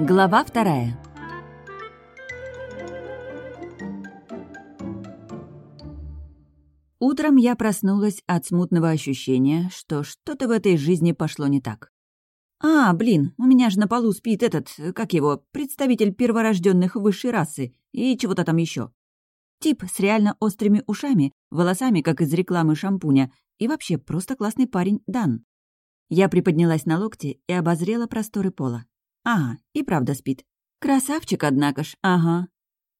Глава вторая. Утром я проснулась от смутного ощущения, что что-то в этой жизни пошло не так. «А, блин, у меня же на полу спит этот, как его, представитель перворожденных высшей расы и чего-то там еще. Тип с реально острыми ушами, волосами, как из рекламы шампуня, и вообще просто классный парень Дан. Я приподнялась на локте и обозрела просторы пола. Ага, и правда спит. Красавчик, однако ж, ага.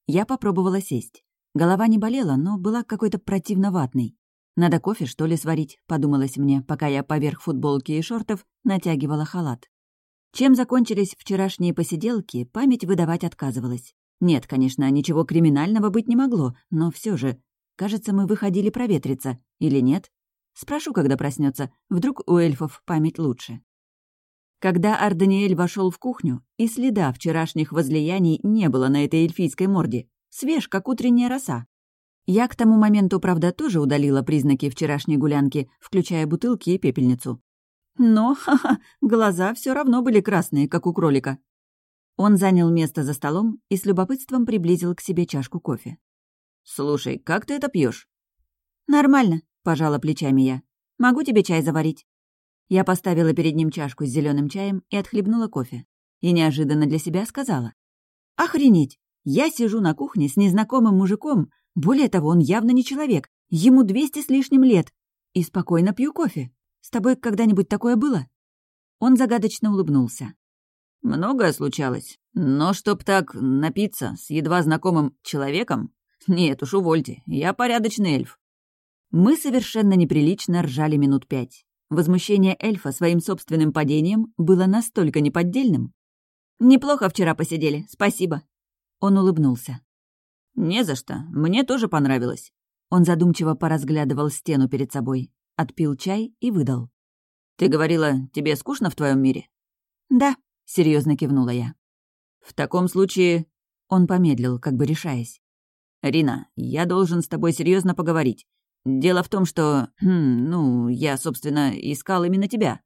Я попробовала сесть. Голова не болела, но была какой-то противно ватной. «Надо кофе, что ли, сварить?» — подумалось мне, пока я поверх футболки и шортов натягивала халат. Чем закончились вчерашние посиделки, память выдавать отказывалась. Нет, конечно, ничего криминального быть не могло, но все же. Кажется, мы выходили проветриться. Или нет? Спрошу, когда проснется. Вдруг у эльфов память лучше. Когда Арданиэль вошел в кухню, и следа вчерашних возлияний не было на этой эльфийской морде. Свеж, как утренняя роса. Я к тому моменту, правда, тоже удалила признаки вчерашней гулянки, включая бутылки и пепельницу. Но, ха-ха, глаза все равно были красные, как у кролика. Он занял место за столом и с любопытством приблизил к себе чашку кофе. «Слушай, как ты это пьешь? «Нормально», — пожала плечами я. «Могу тебе чай заварить?» Я поставила перед ним чашку с зеленым чаем и отхлебнула кофе. И неожиданно для себя сказала. «Охренеть! Я сижу на кухне с незнакомым мужиком, более того, он явно не человек, ему двести с лишним лет, и спокойно пью кофе. С тобой когда-нибудь такое было?» Он загадочно улыбнулся. «Многое случалось, но чтоб так напиться с едва знакомым человеком? Нет уж, увольте, я порядочный эльф». Мы совершенно неприлично ржали минут пять. Возмущение эльфа своим собственным падением было настолько неподдельным. «Неплохо вчера посидели, спасибо». Он улыбнулся. «Не за что, мне тоже понравилось». Он задумчиво поразглядывал стену перед собой, отпил чай и выдал. «Ты говорила, тебе скучно в твоем мире?» «Да», — серьезно кивнула я. «В таком случае...» Он помедлил, как бы решаясь. «Рина, я должен с тобой серьезно поговорить. Дело в том, что... Хм, ну, я, собственно, искал именно тебя».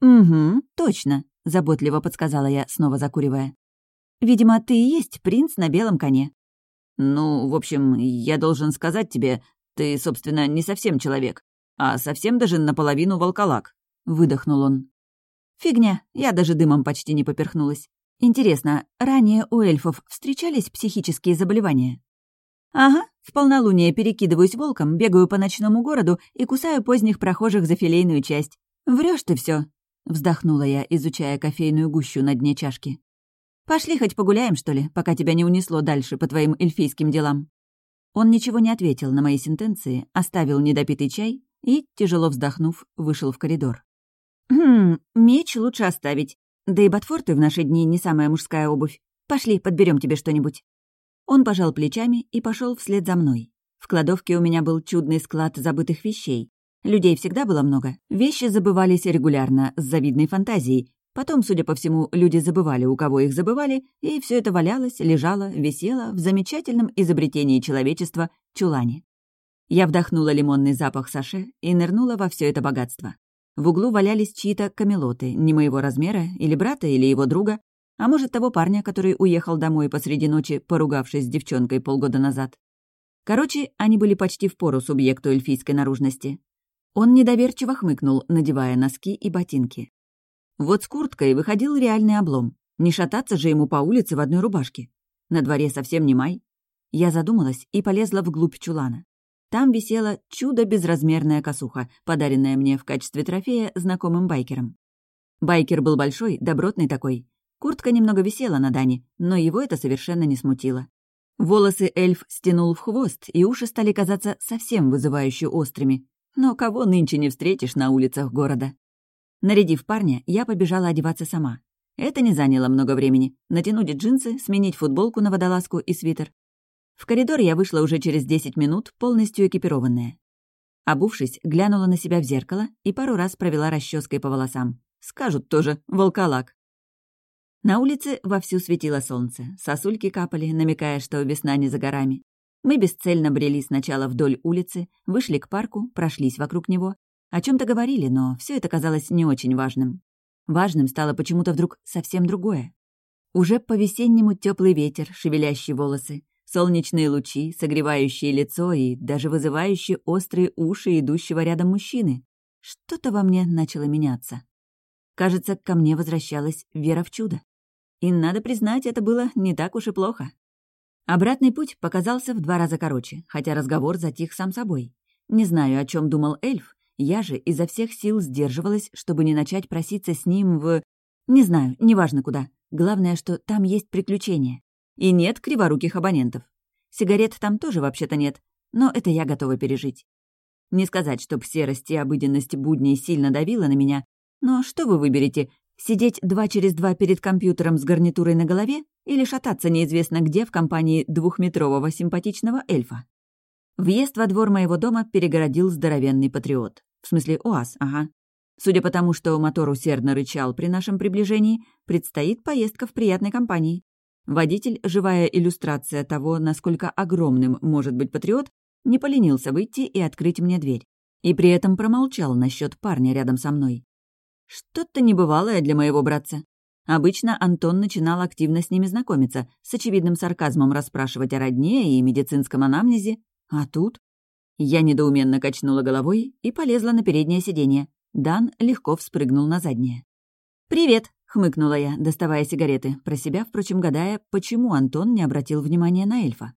«Угу, точно», — заботливо подсказала я, снова закуривая. «Видимо, ты и есть принц на белом коне». «Ну, в общем, я должен сказать тебе, ты, собственно, не совсем человек, а совсем даже наполовину волколак», — выдохнул он. «Фигня, я даже дымом почти не поперхнулась. Интересно, ранее у эльфов встречались психические заболевания?» «Ага, в полнолуние перекидываюсь волком, бегаю по ночному городу и кусаю поздних прохожих за филейную часть. Врешь ты все, вздохнула я, изучая кофейную гущу на дне чашки. «Пошли хоть погуляем, что ли, пока тебя не унесло дальше по твоим эльфийским делам». Он ничего не ответил на мои сентенции, оставил недопитый чай и, тяжело вздохнув, вышел в коридор. «Хм, меч лучше оставить. Да и ботфорты в наши дни не самая мужская обувь. Пошли, подберем тебе что-нибудь». Он пожал плечами и пошел вслед за мной. В кладовке у меня был чудный склад забытых вещей. Людей всегда было много. Вещи забывались регулярно, с завидной фантазией, Потом, судя по всему, люди забывали, у кого их забывали, и все это валялось, лежало, висело в замечательном изобретении человечества — чулане. Я вдохнула лимонный запах саше и нырнула во все это богатство. В углу валялись чьи-то камелоты, не моего размера, или брата, или его друга, а может, того парня, который уехал домой посреди ночи, поругавшись с девчонкой полгода назад. Короче, они были почти в пору субъекту эльфийской наружности. Он недоверчиво хмыкнул, надевая носки и ботинки. Вот с курткой выходил реальный облом. Не шататься же ему по улице в одной рубашке. На дворе совсем не май. Я задумалась и полезла вглубь чулана. Там висела чудо-безразмерная косуха, подаренная мне в качестве трофея знакомым байкером. Байкер был большой, добротный такой. Куртка немного висела на Дане, но его это совершенно не смутило. Волосы эльф стянул в хвост, и уши стали казаться совсем вызывающе острыми. Но кого нынче не встретишь на улицах города? Нарядив парня, я побежала одеваться сама. Это не заняло много времени. Натянуть джинсы, сменить футболку на водолазку и свитер. В коридор я вышла уже через 10 минут, полностью экипированная. Обувшись, глянула на себя в зеркало и пару раз провела расческой по волосам. Скажут тоже, волколак. На улице вовсю светило солнце, сосульки капали, намекая, что весна не за горами. Мы бесцельно брели сначала вдоль улицы, вышли к парку, прошлись вокруг него, о чем то говорили, но все это казалось не очень важным. Важным стало почему-то вдруг совсем другое. Уже по-весеннему теплый ветер, шевелящий волосы, солнечные лучи, согревающие лицо и даже вызывающие острые уши идущего рядом мужчины. Что-то во мне начало меняться. Кажется, ко мне возвращалась вера в чудо. И, надо признать, это было не так уж и плохо. Обратный путь показался в два раза короче, хотя разговор затих сам собой. Не знаю, о чем думал эльф, я же изо всех сил сдерживалась, чтобы не начать проситься с ним в... Не знаю, неважно куда. Главное, что там есть приключения. И нет криворуких абонентов. Сигарет там тоже вообще-то нет, но это я готова пережить. Не сказать, чтоб серость и обыденность будней сильно давила на меня, но что вы выберете? Сидеть два через два перед компьютером с гарнитурой на голове или шататься неизвестно где в компании двухметрового симпатичного эльфа? Въезд во двор моего дома перегородил здоровенный патриот. В смысле УАЗ, ага. Судя по тому, что мотор усердно рычал при нашем приближении, предстоит поездка в приятной компании. Водитель, живая иллюстрация того, насколько огромным может быть патриот, не поленился выйти и открыть мне дверь. И при этом промолчал насчет парня рядом со мной. Что-то небывалое для моего братца. Обычно Антон начинал активно с ними знакомиться, с очевидным сарказмом расспрашивать о родне и медицинском анамнезе. А тут... Я недоуменно качнула головой и полезла на переднее сиденье. Дан легко вспрыгнул на заднее. «Привет!» — хмыкнула я, доставая сигареты, про себя, впрочем, гадая, почему Антон не обратил внимания на эльфа.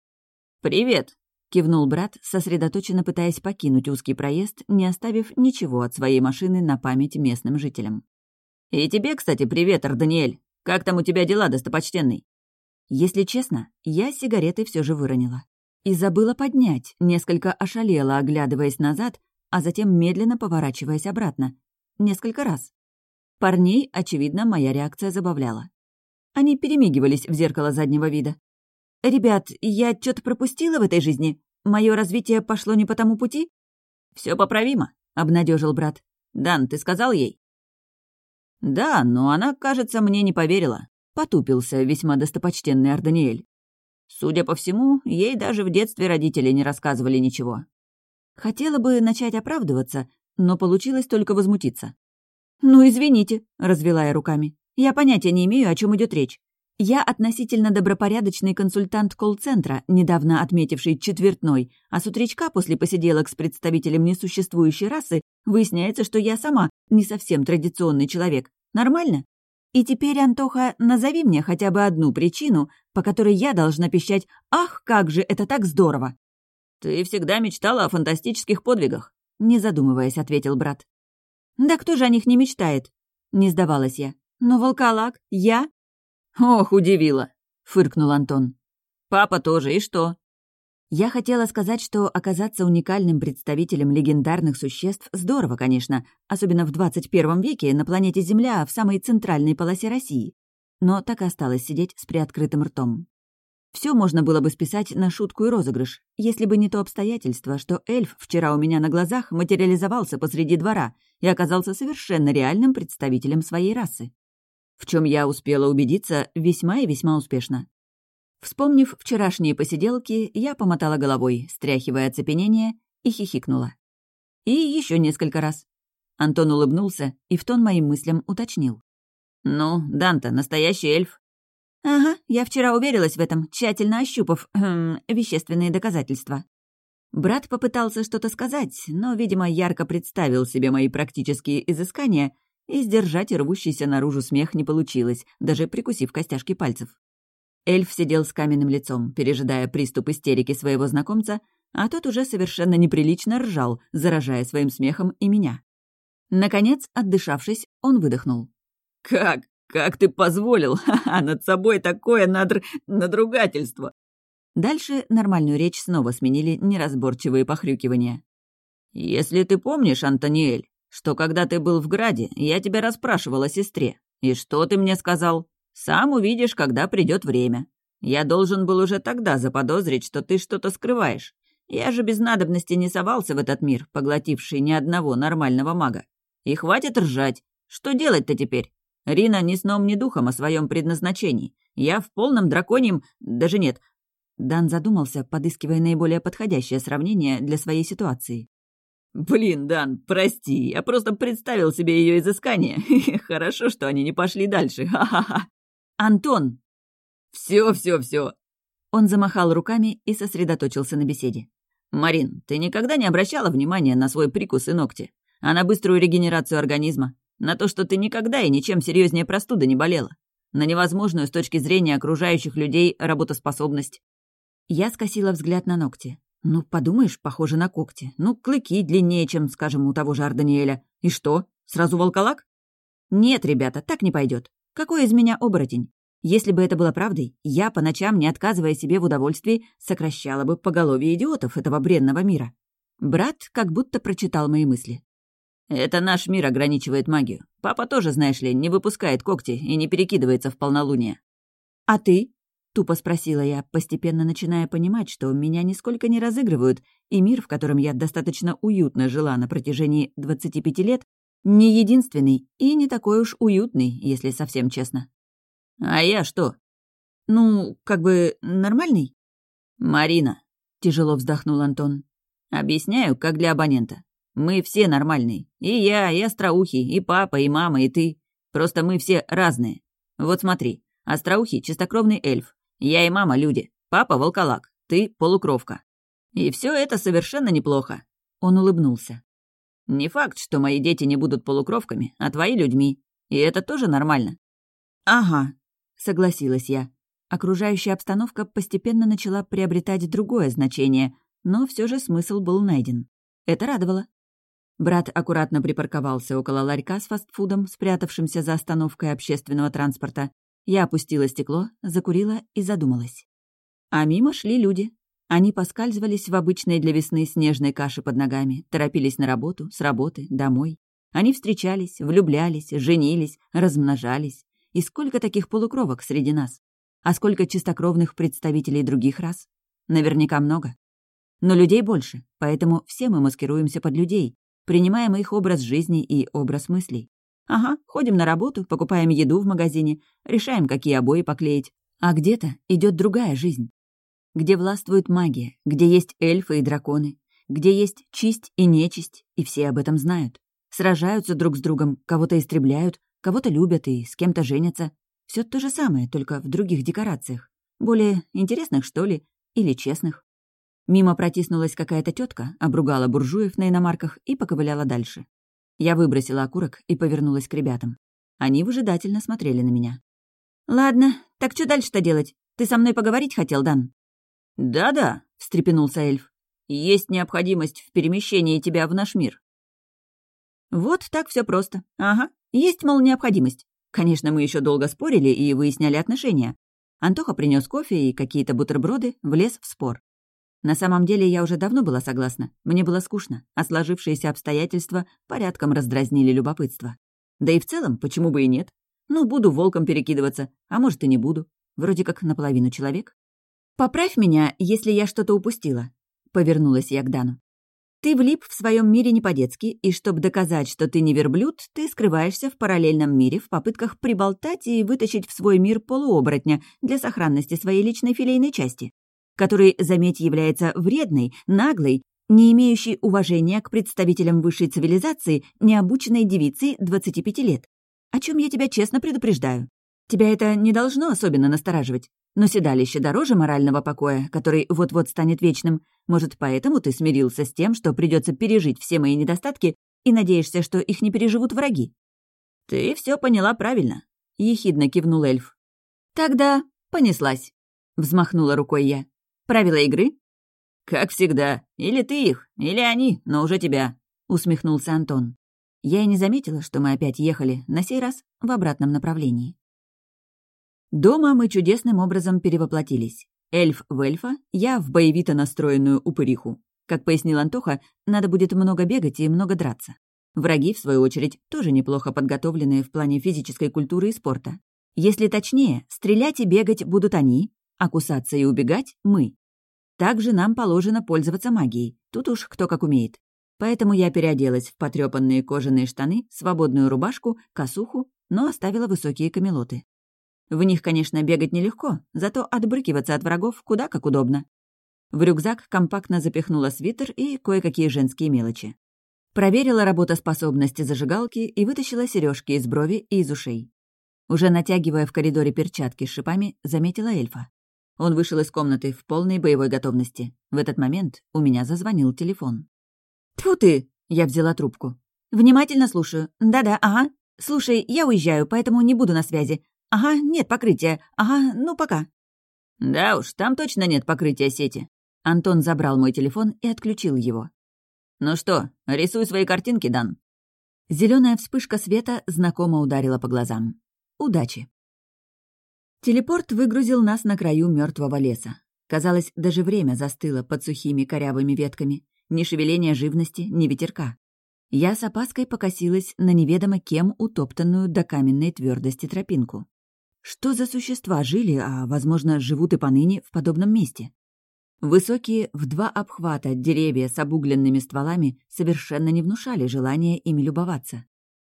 «Привет!» — кивнул брат, сосредоточенно пытаясь покинуть узкий проезд, не оставив ничего от своей машины на память местным жителям. «И тебе, кстати, привет, Арданиэль! Как там у тебя дела, достопочтенный?» Если честно, я сигареты все же выронила. И забыла поднять, несколько ошалела, оглядываясь назад, а затем медленно поворачиваясь обратно. Несколько раз. Парней, очевидно, моя реакция забавляла. Они перемигивались в зеркало заднего вида. «Ребят, я что-то пропустила в этой жизни? Мое развитие пошло не по тому пути?» Все поправимо», — обнадежил брат. «Дан, ты сказал ей?» «Да, но она, кажется, мне не поверила», — потупился весьма достопочтенный Арданиэль. «Судя по всему, ей даже в детстве родители не рассказывали ничего». Хотела бы начать оправдываться, но получилось только возмутиться. «Ну, извините», — развела я руками. «Я понятия не имею, о чем идет речь. Я относительно добропорядочный консультант колл-центра, недавно отметивший четвертной, а с утречка после посиделок с представителем несуществующей расы выясняется, что я сама не совсем традиционный человек. Нормально? И теперь, Антоха, назови мне хотя бы одну причину, по которой я должна пищать «Ах, как же это так здорово!» «Ты всегда мечтала о фантастических подвигах», — не задумываясь, ответил брат. «Да кто же о них не мечтает?» — не сдавалась я. «Но волколак? Я? «Ох, удивила!» — фыркнул Антон. «Папа тоже, и что?» Я хотела сказать, что оказаться уникальным представителем легендарных существ здорово, конечно, особенно в 21 веке на планете Земля в самой центральной полосе России. Но так и осталось сидеть с приоткрытым ртом. Все можно было бы списать на шутку и розыгрыш, если бы не то обстоятельство, что эльф вчера у меня на глазах материализовался посреди двора и оказался совершенно реальным представителем своей расы в чем я успела убедиться весьма и весьма успешно. Вспомнив вчерашние посиделки, я помотала головой, стряхивая оцепенение, и хихикнула. И еще несколько раз. Антон улыбнулся и в тон моим мыслям уточнил. «Ну, Данта, настоящий эльф». «Ага, я вчера уверилась в этом, тщательно ощупав эм, вещественные доказательства». Брат попытался что-то сказать, но, видимо, ярко представил себе мои практические изыскания — и сдержать рвущийся наружу смех не получилось, даже прикусив костяшки пальцев. Эльф сидел с каменным лицом, пережидая приступ истерики своего знакомца, а тот уже совершенно неприлично ржал, заражая своим смехом и меня. Наконец, отдышавшись, он выдохнул. «Как? Как ты позволил? Ха-ха, над собой такое надр... надругательство!» Дальше нормальную речь снова сменили неразборчивые похрюкивания. «Если ты помнишь, Антониэль, что когда ты был в Граде, я тебя расспрашивал о сестре. И что ты мне сказал? Сам увидишь, когда придет время. Я должен был уже тогда заподозрить, что ты что-то скрываешь. Я же без надобности не совался в этот мир, поглотивший ни одного нормального мага. И хватит ржать. Что делать-то теперь? Рина ни сном, ни духом о своем предназначении. Я в полном драконьем... Даже нет. Дан задумался, подыскивая наиболее подходящее сравнение для своей ситуации. «Блин, Дан, прости, я просто представил себе ее изыскание. Хорошо, что они не пошли дальше, ха-ха-ха». «Антон!» Все, все, все. Он замахал руками и сосредоточился на беседе. «Марин, ты никогда не обращала внимания на свой прикус и ногти? А на быструю регенерацию организма? На то, что ты никогда и ничем серьезнее простуды не болела? На невозможную с точки зрения окружающих людей работоспособность?» Я скосила взгляд на ногти. Ну, подумаешь, похоже на когти. Ну, клыки длиннее, чем, скажем, у того же Арданиэля. И что? Сразу волколак? Нет, ребята, так не пойдет. Какой из меня оборотень? Если бы это было правдой, я, по ночам, не отказывая себе в удовольствии, сокращала бы поголовье идиотов этого бренного мира. Брат как будто прочитал мои мысли. «Это наш мир ограничивает магию. Папа тоже, знаешь ли, не выпускает когти и не перекидывается в полнолуние». «А ты?» — тупо спросила я, постепенно начиная понимать, что меня нисколько не разыгрывают, и мир, в котором я достаточно уютно жила на протяжении 25 лет, не единственный и не такой уж уютный, если совсем честно. «А я что?» «Ну, как бы нормальный?» «Марина», — тяжело вздохнул Антон. «Объясняю, как для абонента. Мы все нормальные. И я, и Остроухий, и папа, и мама, и ты. Просто мы все разные. Вот смотри, Остроухий — чистокровный эльф. Я и мама — люди. Папа — волколак. Ты — полукровка. И все это совершенно неплохо». Он улыбнулся. «Не факт, что мои дети не будут полукровками, а твои — людьми. И это тоже нормально». «Ага», согласилась я. Окружающая обстановка постепенно начала приобретать другое значение, но все же смысл был найден. Это радовало. Брат аккуратно припарковался около ларька с фастфудом, спрятавшимся за остановкой общественного транспорта. Я опустила стекло, закурила и задумалась. А мимо шли люди. Они поскальзывались в обычной для весны снежной каше под ногами, торопились на работу, с работы, домой. Они встречались, влюблялись, женились, размножались. И сколько таких полукровок среди нас? А сколько чистокровных представителей других рас? Наверняка много. Но людей больше, поэтому все мы маскируемся под людей, принимаем их образ жизни и образ мыслей. Ага, ходим на работу, покупаем еду в магазине, решаем, какие обои поклеить. А где-то идет другая жизнь. Где властвует магия, где есть эльфы и драконы, где есть чисть и нечисть, и все об этом знают. Сражаются друг с другом, кого-то истребляют, Кого-то любят и с кем-то женятся. Все то же самое, только в других декорациях. Более интересных, что ли, или честных. Мимо протиснулась какая-то тетка, обругала буржуев на иномарках и поковыляла дальше. Я выбросила окурок и повернулась к ребятам. Они выжидательно смотрели на меня. «Ладно, так что дальше-то делать? Ты со мной поговорить хотел, Дан?» «Да-да», — встрепенулся эльф. «Есть необходимость в перемещении тебя в наш мир». «Вот так все просто. Ага, есть, мол, необходимость. Конечно, мы еще долго спорили и выясняли отношения. Антоха принес кофе и какие-то бутерброды, влез в спор. На самом деле я уже давно была согласна. Мне было скучно, а сложившиеся обстоятельства порядком раздразнили любопытство. Да и в целом, почему бы и нет? Ну, буду волком перекидываться, а может и не буду. Вроде как наполовину человек. «Поправь меня, если я что-то упустила», — повернулась я к Дану. Ты влип в своем мире не по-детски, и чтобы доказать, что ты не верблюд, ты скрываешься в параллельном мире в попытках приболтать и вытащить в свой мир полуоборотня для сохранности своей личной филейной части, который, заметь, является вредной, наглой, не имеющей уважения к представителям высшей цивилизации, необученной девицей 25 лет. О чем я тебя честно предупреждаю. Тебя это не должно особенно настораживать. Но седалище дороже морального покоя, который вот-вот станет вечным. Может, поэтому ты смирился с тем, что придется пережить все мои недостатки и надеешься, что их не переживут враги?» «Ты все поняла правильно», — ехидно кивнул эльф. «Тогда понеслась», — взмахнула рукой я. «Правила игры?» «Как всегда. Или ты их, или они, но уже тебя», — усмехнулся Антон. Я и не заметила, что мы опять ехали, на сей раз в обратном направлении. Дома мы чудесным образом перевоплотились. Эльф в эльфа, я в боевито настроенную упыриху. Как пояснил Антоха, надо будет много бегать и много драться. Враги, в свою очередь, тоже неплохо подготовленные в плане физической культуры и спорта. Если точнее, стрелять и бегать будут они, а кусаться и убегать — мы. Также нам положено пользоваться магией, тут уж кто как умеет. Поэтому я переоделась в потрёпанные кожаные штаны, свободную рубашку, косуху, но оставила высокие камелоты. В них, конечно, бегать нелегко, зато отбрыкиваться от врагов куда как удобно. В рюкзак компактно запихнула свитер и кое-какие женские мелочи. Проверила работоспособность зажигалки и вытащила сережки из брови и из ушей. Уже натягивая в коридоре перчатки с шипами, заметила эльфа. Он вышел из комнаты в полной боевой готовности. В этот момент у меня зазвонил телефон. Тьфу ты!» — я взяла трубку. «Внимательно слушаю. Да-да, ага. Слушай, я уезжаю, поэтому не буду на связи. Ага, нет покрытия. Ага, ну пока». «Да уж, там точно нет покрытия сети». Антон забрал мой телефон и отключил его. «Ну что, рисуй свои картинки, Дан». Зеленая вспышка света знакомо ударила по глазам. Удачи. Телепорт выгрузил нас на краю мертвого леса. Казалось, даже время застыло под сухими корявыми ветками. Ни шевеления живности, ни ветерка. Я с опаской покосилась на неведомо кем утоптанную до каменной твердости тропинку. Что за существа жили, а, возможно, живут и поныне в подобном месте? Высокие в два обхвата деревья с обугленными стволами совершенно не внушали желания ими любоваться.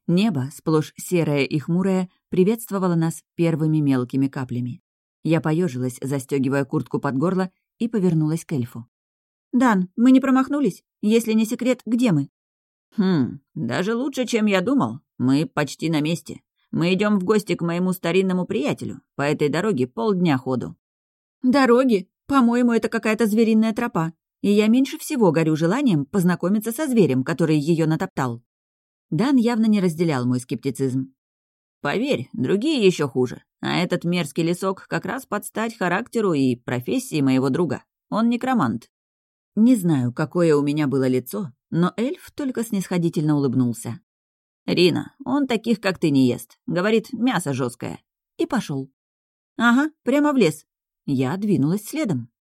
Небо, сплошь серое и хмурое, приветствовало нас первыми мелкими каплями. Я поежилась, застегивая куртку под горло, и повернулась к эльфу. «Дан, мы не промахнулись? Если не секрет, где мы?» «Хм, даже лучше, чем я думал. Мы почти на месте. Мы идем в гости к моему старинному приятелю. По этой дороге полдня ходу». «Дороги? По-моему, это какая-то звериная тропа. И я меньше всего горю желанием познакомиться со зверем, который ее натоптал». Дан явно не разделял мой скептицизм. «Поверь, другие еще хуже. А этот мерзкий лесок как раз под стать характеру и профессии моего друга. Он некромант». Не знаю, какое у меня было лицо, но эльф только снисходительно улыбнулся. «Рина, он таких, как ты, не ест. Говорит, мясо жесткое. И пошел. «Ага, прямо в лес». Я двинулась следом.